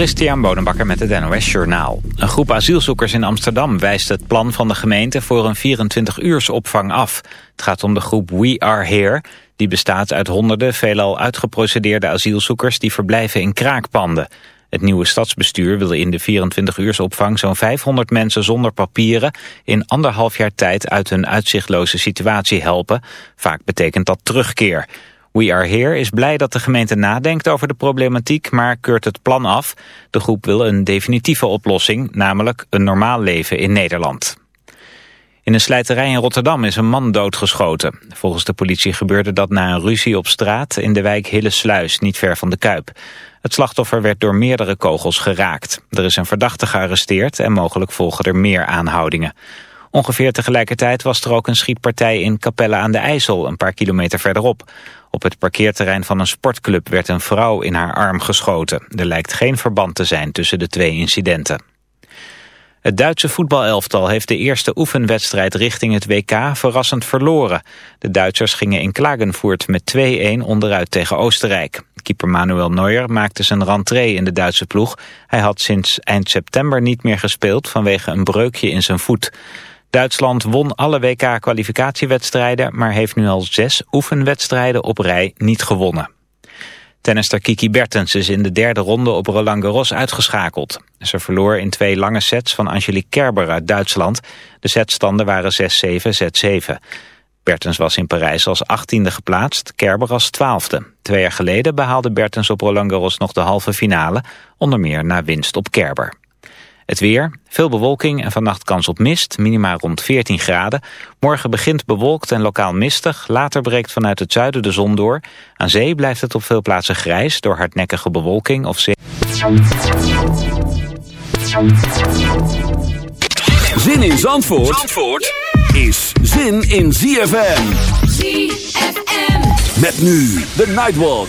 Christian Bonenbakker met het NOS Journaal. Een groep asielzoekers in Amsterdam wijst het plan van de gemeente voor een 24-uurs opvang af. Het gaat om de groep We Are Here. Die bestaat uit honderden, veelal uitgeprocedeerde asielzoekers die verblijven in kraakpanden. Het nieuwe stadsbestuur wil in de 24 opvang zo'n 500 mensen zonder papieren in anderhalf jaar tijd uit hun uitzichtloze situatie helpen. Vaak betekent dat terugkeer. We Are Here is blij dat de gemeente nadenkt over de problematiek, maar keurt het plan af. De groep wil een definitieve oplossing, namelijk een normaal leven in Nederland. In een slijterij in Rotterdam is een man doodgeschoten. Volgens de politie gebeurde dat na een ruzie op straat in de wijk Hillesluis, niet ver van de Kuip. Het slachtoffer werd door meerdere kogels geraakt. Er is een verdachte gearresteerd en mogelijk volgen er meer aanhoudingen. Ongeveer tegelijkertijd was er ook een schietpartij in Capelle aan de IJssel, een paar kilometer verderop. Op het parkeerterrein van een sportclub werd een vrouw in haar arm geschoten. Er lijkt geen verband te zijn tussen de twee incidenten. Het Duitse voetbalelftal heeft de eerste oefenwedstrijd richting het WK verrassend verloren. De Duitsers gingen in Klagenvoort met 2-1 onderuit tegen Oostenrijk. Keeper Manuel Neuer maakte zijn rentree in de Duitse ploeg. Hij had sinds eind september niet meer gespeeld vanwege een breukje in zijn voet. Duitsland won alle WK-kwalificatiewedstrijden... maar heeft nu al zes oefenwedstrijden op rij niet gewonnen. Tennister Kiki Bertens is in de derde ronde op Roland Garros uitgeschakeld. Ze verloor in twee lange sets van Angelique Kerber uit Duitsland. De setstanden waren 6-7, 6-7. Bertens was in Parijs als achttiende geplaatst, Kerber als twaalfde. Twee jaar geleden behaalde Bertens op Roland Garros nog de halve finale, onder meer na winst op Kerber. Het weer, veel bewolking en vannacht kans op mist, minimaal rond 14 graden. Morgen begint bewolkt en lokaal mistig, later breekt vanuit het zuiden de zon door. Aan zee blijft het op veel plaatsen grijs door hardnekkige bewolking of zee. Zin in Zandvoort, Zandvoort is zin in ZFM. ZFM. Met nu de Nightwalk.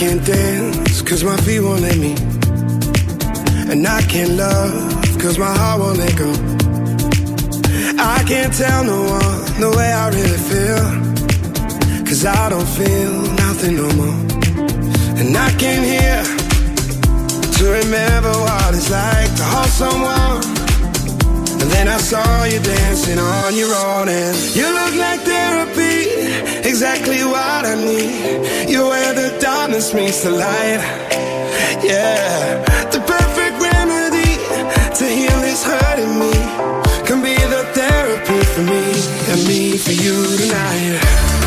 Can't dance cause my feet won't let me. And I can't love cause my heart won't let go. I can't tell no one the way I really feel. Cause I don't feel nothing no more. And I came here to remember what it's like to hold someone. Then I saw you dancing on your own and you look like therapy, exactly what I need. You're where the darkness meets the light. Yeah, the perfect remedy to heal this hurting me can be the therapy for me and me for you tonight.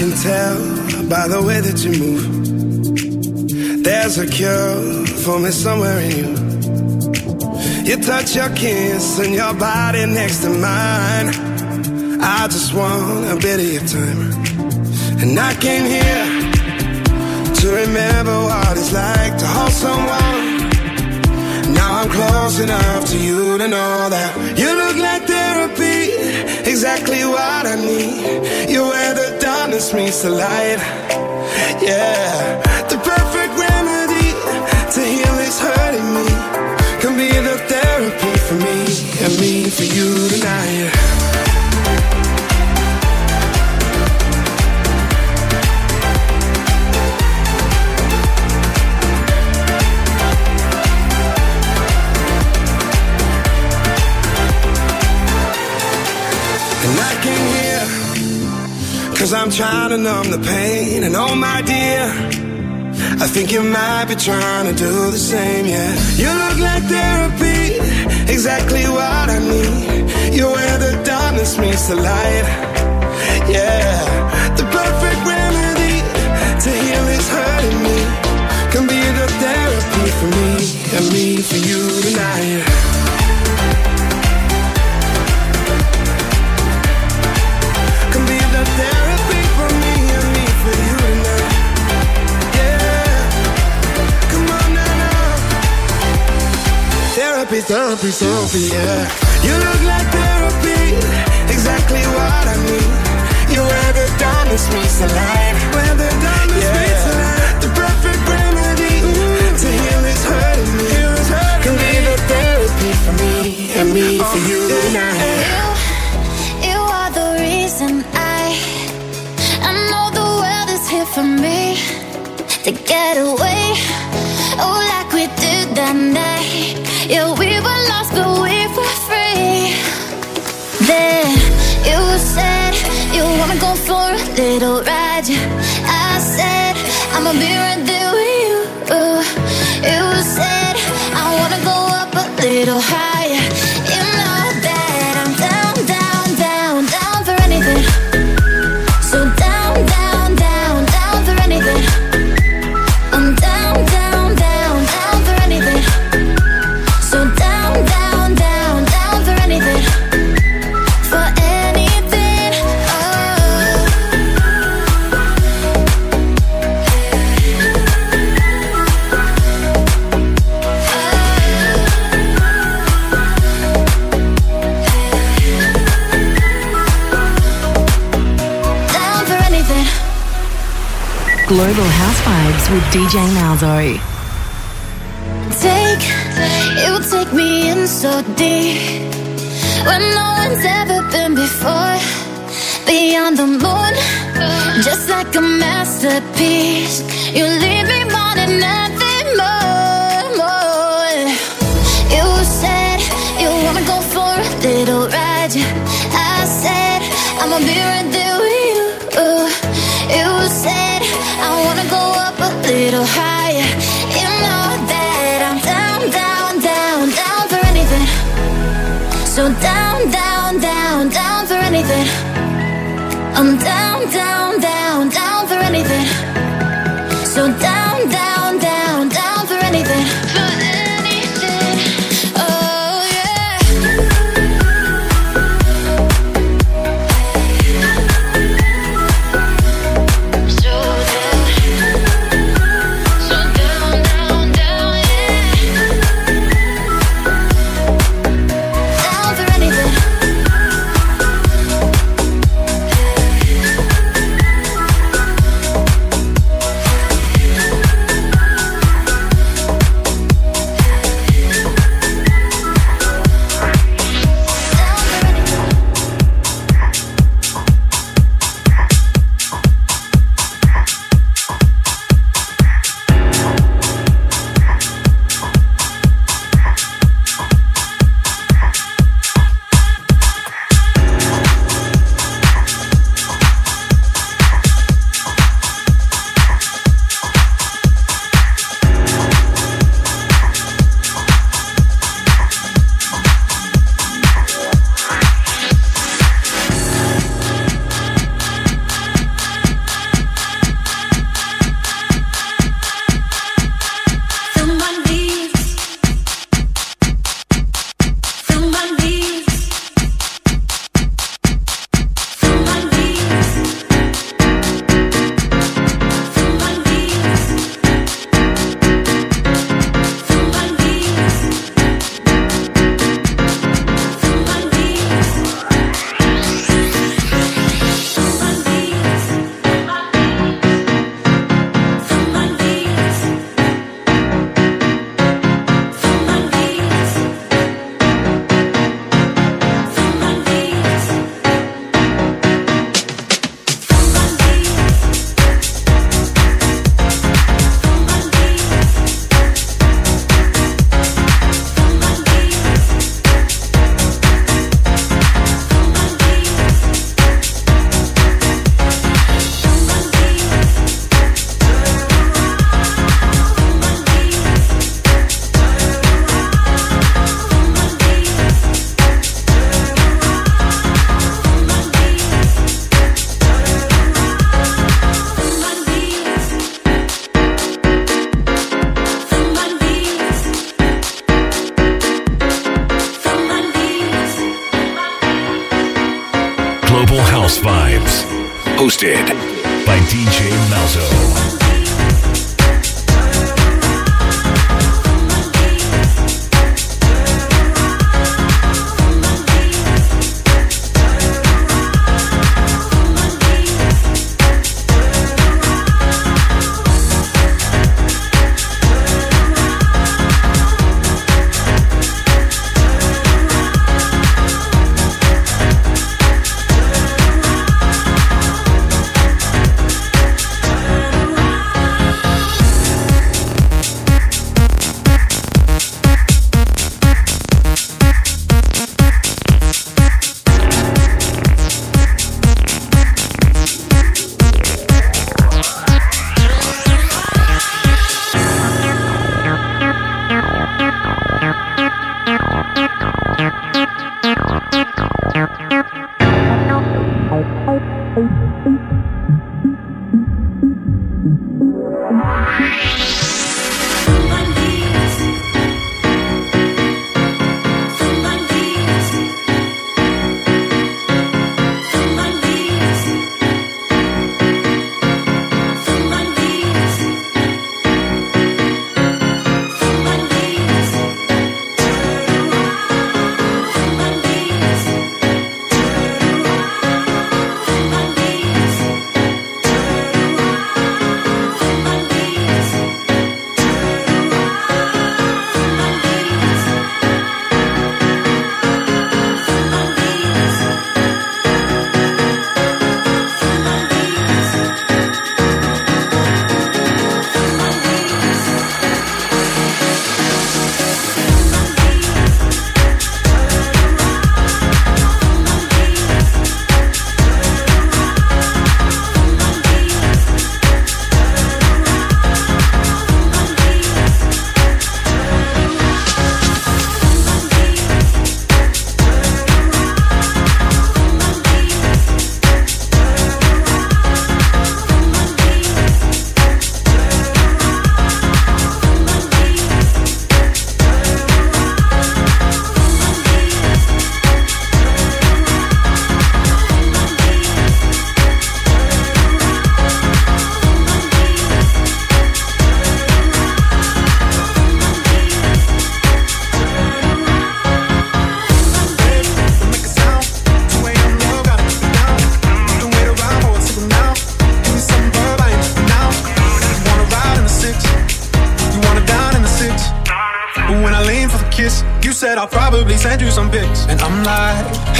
Can tell by the way that you move. There's a cure for me somewhere in you. You touch your kiss and your body next to mine. I just want a bit of your time. And I came here to remember what it's like to hold someone. Now I'm close enough to you to know that you look like therapy, exactly what I need. You're where the darkness meets the light. Yeah, the perfect remedy to heal this hurting me can be the therapy for me and me for you tonight. Cause I'm trying to numb the pain, and oh my dear, I think you might be trying to do the same, yeah. You look like therapy, exactly what I need. You're where the darkness meets the light, yeah. The perfect remedy to heal is hurting me. Can be the therapy for me, and me for you tonight. Therapy, yeah. You look like therapy, exactly what I need. You wear the diamonds, meets the light. Wear the diamonds, yeah. meets the light. The perfect remedy to heal is hurting me. Can be the therapy for me and me for you tonight. You, you are the reason I, I know the world is here for me to get away. Oh, like we did that night. Little ride. Yeah, I said I'ma be right there with you. You said I wanna go up a little higher. Global House Vibes with DJ Malzo. Take, it will take me in so deep where no one's ever been before. Beyond the moon, just like a masterpiece. You leave me wanting nothing So down, down, down, down for anything. I'm down, down, down, down for anything. So down,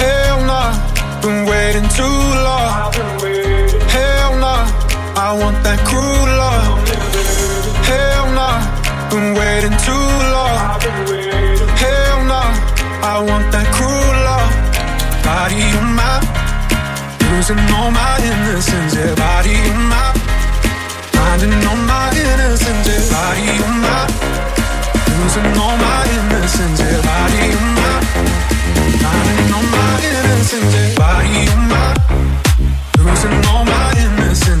hell nah, been waiting too long. Hell nah, I want that cruel love. Hell nah, been waiting too long. Hell nah, I want that cruel love. Body of mine, losing all my innocence. Yeah, body of mine, finding all my innocence. Yeah, body of mine, losing all my innocence. Yeah, body of mine, finding all my innocence. Yeah, body of mine, losing all my innocence.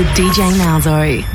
With DJ Malzo.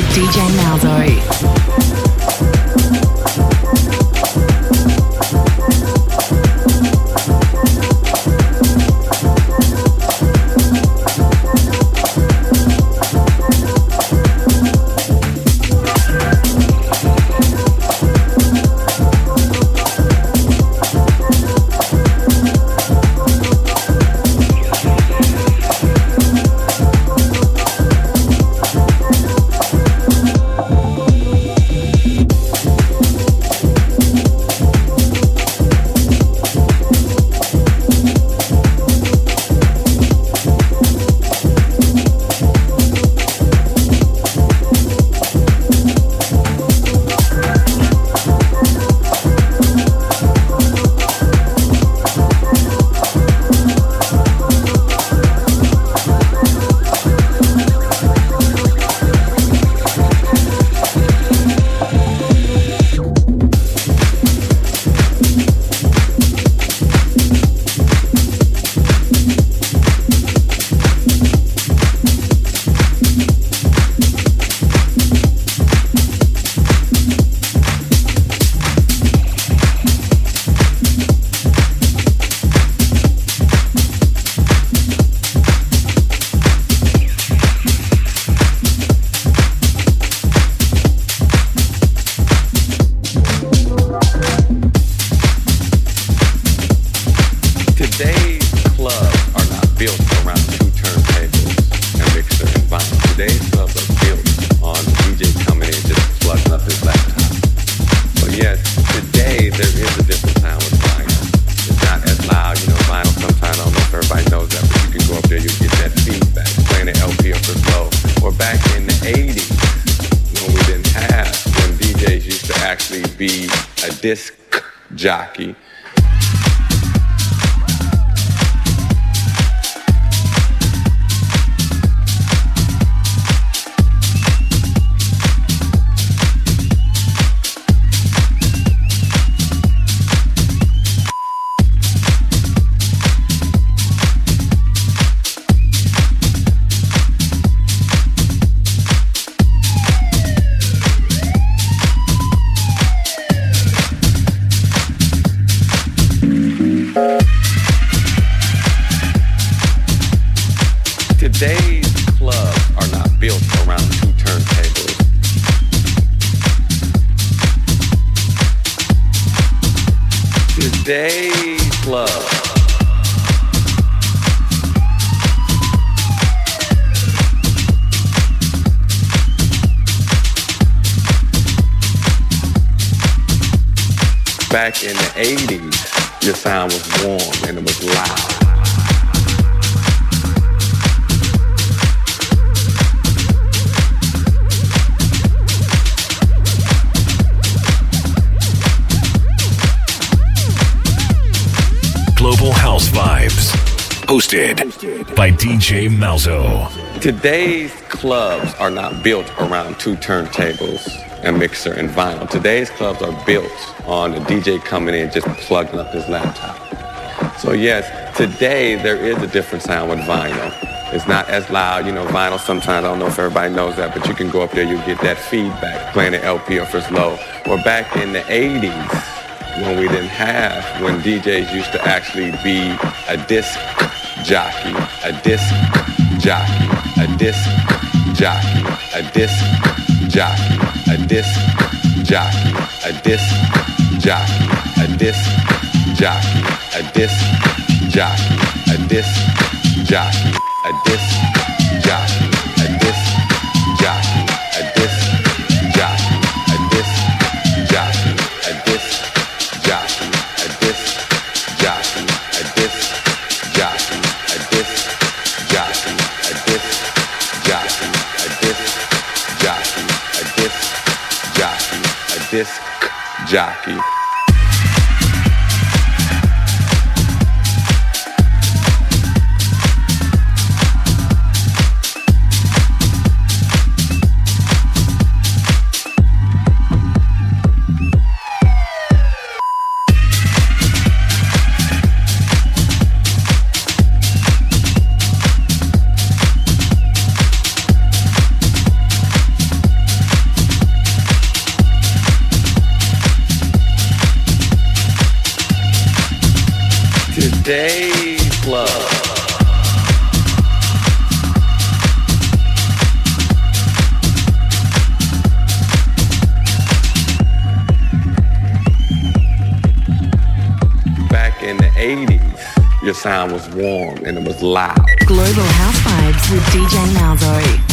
With DJ Malzo. DJ Malzo. Today's clubs are not built around two turntables, a mixer, and vinyl. Today's clubs are built on a DJ coming in just plugging up his laptop. So yes, today there is a different sound with vinyl. It's not as loud, you know, vinyl sometimes, I don't know if everybody knows that, but you can go up there, you get that feedback, playing the LP up as low. Or back in the 80s, when we didn't have, when DJs used to actually be a disc jockey, a disc jockey, a disc jockey, a disc jockey, a disc jockey, a disc jockey, a disc jockey, a disc jockey, a disc jockey, a disc jockey. Sound was warm and it was loud. Global House Vibes with DJ Malzo.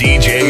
DJ